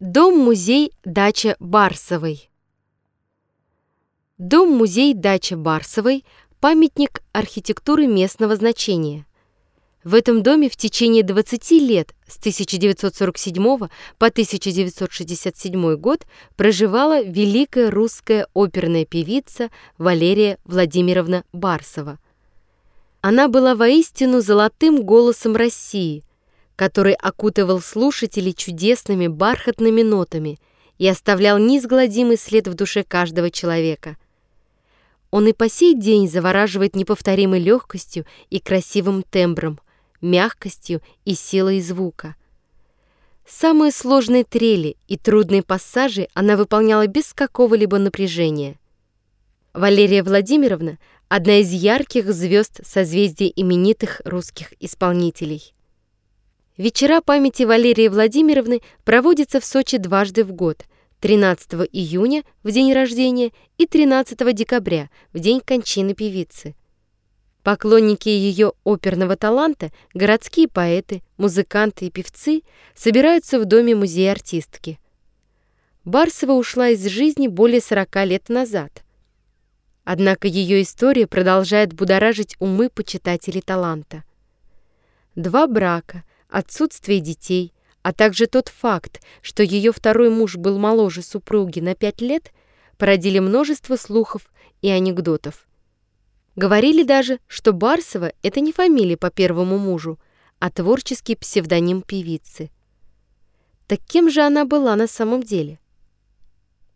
Дом-музей «Дача Барсовой». Дом-музей «Дача Барсовой» – памятник архитектуры местного значения. В этом доме в течение 20 лет, с 1947 по 1967 год, проживала великая русская оперная певица Валерия Владимировна Барсова. Она была воистину золотым голосом России – который окутывал слушателей чудесными бархатными нотами и оставлял неизгладимый след в душе каждого человека. Он и по сей день завораживает неповторимой легкостью и красивым тембром, мягкостью и силой звука. Самые сложные трели и трудные пассажи она выполняла без какого-либо напряжения. Валерия Владимировна – одна из ярких звезд созвездия именитых русских исполнителей. Вечера памяти Валерии Владимировны проводятся в Сочи дважды в год – 13 июня в день рождения и 13 декабря в день кончины певицы. Поклонники ее оперного таланта, городские поэты, музыканты и певцы собираются в доме музея артистки. Барсова ушла из жизни более 40 лет назад. Однако ее история продолжает будоражить умы почитателей таланта. Два брака – отсутствие детей, а также тот факт, что ее второй муж был моложе супруги на пять лет, породили множество слухов и анекдотов. Говорили даже, что Барсова — это не фамилия по первому мужу, а творческий псевдоним певицы. Так кем же она была на самом деле?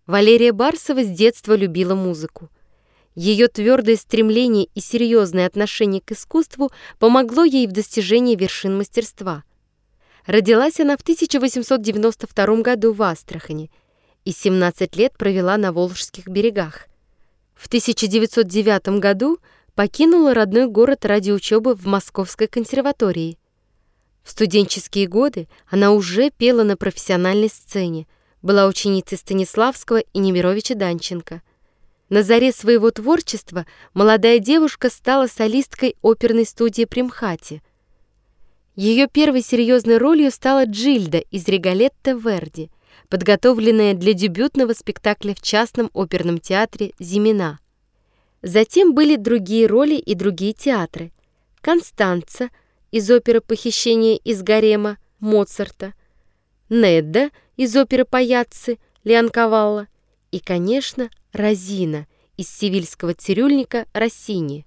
Валерия Барсова с детства любила музыку. Ее твердое стремление и серьезное отношение к искусству помогло ей в достижении вершин мастерства. Родилась она в 1892 году в Астрахани и 17 лет провела на Волжских берегах. В 1909 году покинула родной город ради учебы в Московской консерватории. В студенческие годы она уже пела на профессиональной сцене, была ученицей Станиславского и Немировича Данченко – на заре своего творчества молодая девушка стала солисткой оперной студии Примхати. Ее первой серьезной ролью стала Джильда из Регалетта Верди, подготовленная для дебютного спектакля в частном оперном театре «Зимина». Затем были другие роли и другие театры. Констанца из оперы «Похищение из гарема» Моцарта, Недда из оперы «Паяцци» Леонкавалла и, конечно, Розина из сивильского цирюльника Россини.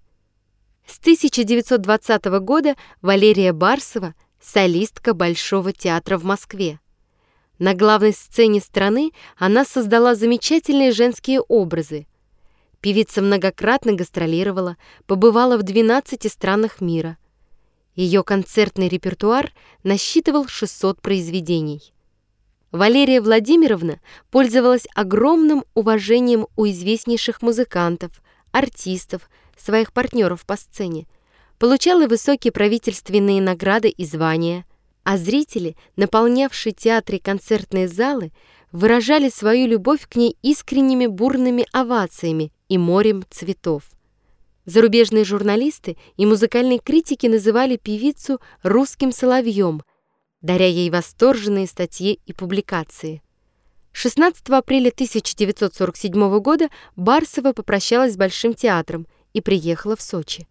С 1920 года Валерия Барсова – солистка Большого театра в Москве. На главной сцене страны она создала замечательные женские образы. Певица многократно гастролировала, побывала в 12 странах мира. Ее концертный репертуар насчитывал 600 произведений. Валерия Владимировна пользовалась огромным уважением у известнейших музыкантов, артистов, своих партнеров по сцене, получала высокие правительственные награды и звания, а зрители, наполнявшие театры и концертные залы, выражали свою любовь к ней искренними бурными овациями и морем цветов. Зарубежные журналисты и музыкальные критики называли певицу «русским соловьем», даря ей восторженные статьи и публикации. 16 апреля 1947 года Барсова попрощалась с Большим театром и приехала в Сочи.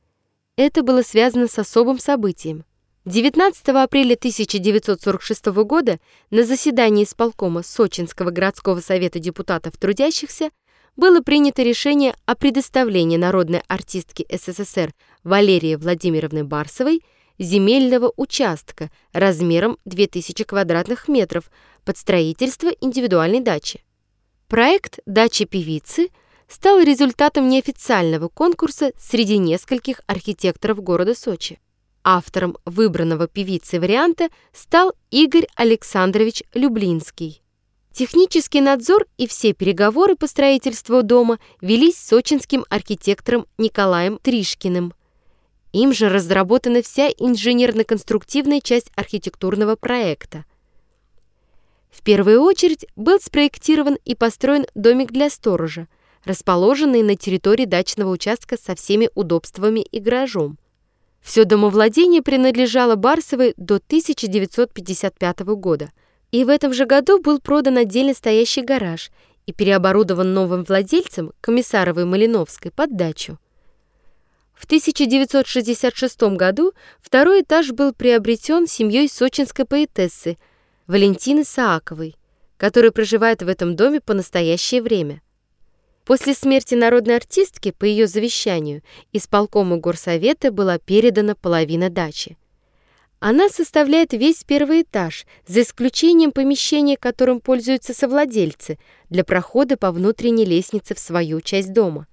Это было связано с особым событием. 19 апреля 1946 года на заседании исполкома Сочинского городского совета депутатов трудящихся было принято решение о предоставлении народной артистки СССР Валерии Владимировны Барсовой земельного участка размером 2000 квадратных метров под строительство индивидуальной дачи. Проект «Дача певицы» стал результатом неофициального конкурса среди нескольких архитекторов города Сочи. Автором выбранного певицей варианта стал Игорь Александрович Люблинский. Технический надзор и все переговоры по строительству дома велись сочинским архитектором Николаем Тришкиным – им же разработана вся инженерно-конструктивная часть архитектурного проекта. В первую очередь был спроектирован и построен домик для сторожа, расположенный на территории дачного участка со всеми удобствами и гаражом. Все домовладение принадлежало Барсовой до 1955 года, И в этом же году был продан отдельно стоящий гараж и переоборудован новым владельцем Комиссаровой Малиновской под дачу. В 1966 году второй этаж был приобретен семьей сочинской поэтессы Валентины Сааковой, которая проживает в этом доме по настоящее время. После смерти народной артистки по ее завещанию исполкому горсовета была передана половина дачи. Она составляет весь первый этаж, за исключением помещения, которым пользуются совладельцы для прохода по внутренней лестнице в свою часть дома.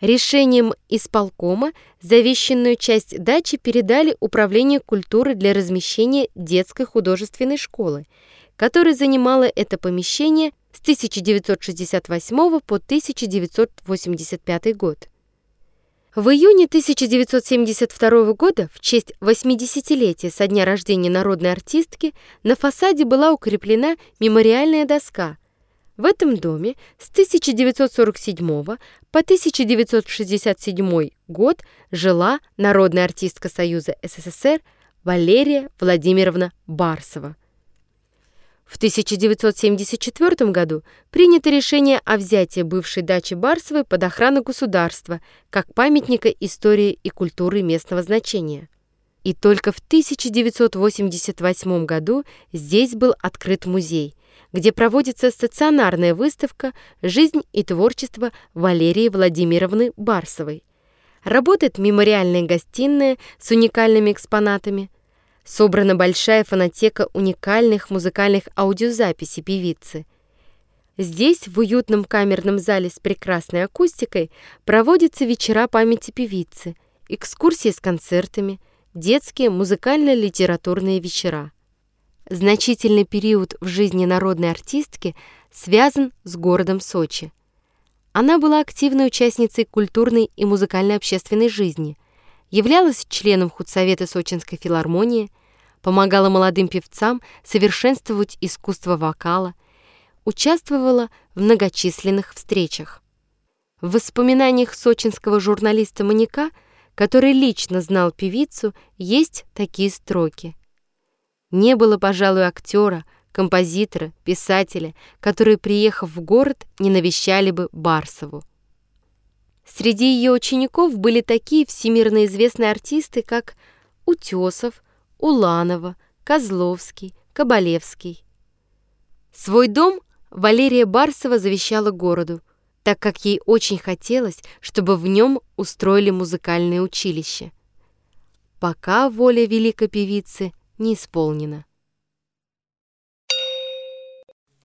Решением исполкома завещанную часть дачи передали Управлению культуры для размещения детской художественной школы, которая занимала это помещение с 1968 по 1985 год. В июне 1972 года, в честь 80-летия со дня рождения народной артистки, на фасаде была укреплена мемориальная доска. В этом доме с 1947 по 1967 год жила народная артистка Союза СССР Валерия Владимировна Барсова. В 1974 году принято решение о взятии бывшей дачи Барсовой под охрану государства как памятника истории и культуры местного значения. И только в 1988 году здесь был открыт музей, где проводится стационарная выставка «Жизнь и творчество Валерии Владимировны Барсовой». Работает мемориальная гостиная с уникальными экспонатами – Собрана большая фонотека уникальных музыкальных аудиозаписей певицы. Здесь, в уютном камерном зале с прекрасной акустикой, проводятся вечера памяти певицы, экскурсии с концертами, детские музыкально-литературные вечера. Значительный период в жизни народной артистки связан с городом Сочи. Она была активной участницей культурной и музыкальной общественной жизни – являлась членом худсовета Сочинской филармонии, помогала молодым певцам совершенствовать искусство вокала, участвовала в многочисленных встречах. В воспоминаниях сочинского журналиста Маньяка, который лично знал певицу, есть такие строки. «Не было, пожалуй, актера, композитора, писателя, которые, приехав в город, не навещали бы Барсову. Среди ее учеников были такие всемирно известные артисты, как Утесов, Уланова, Козловский, Кабалевский. Свой дом Валерия Барсова завещала городу, так как ей очень хотелось, чтобы в нем устроили музыкальное училище. Пока воля великой певицы не исполнена.